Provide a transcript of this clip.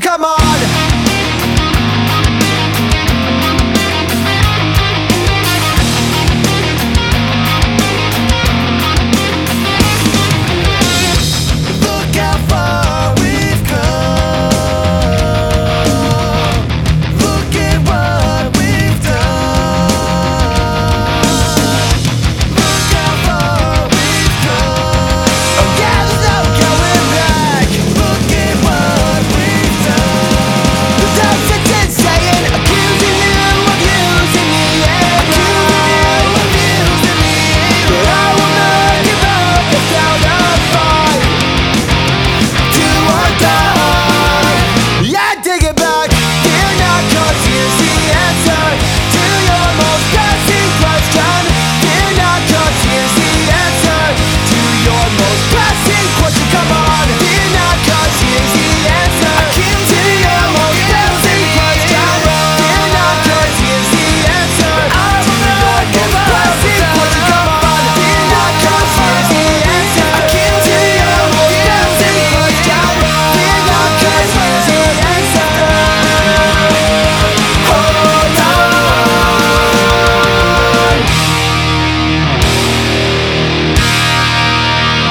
Come on.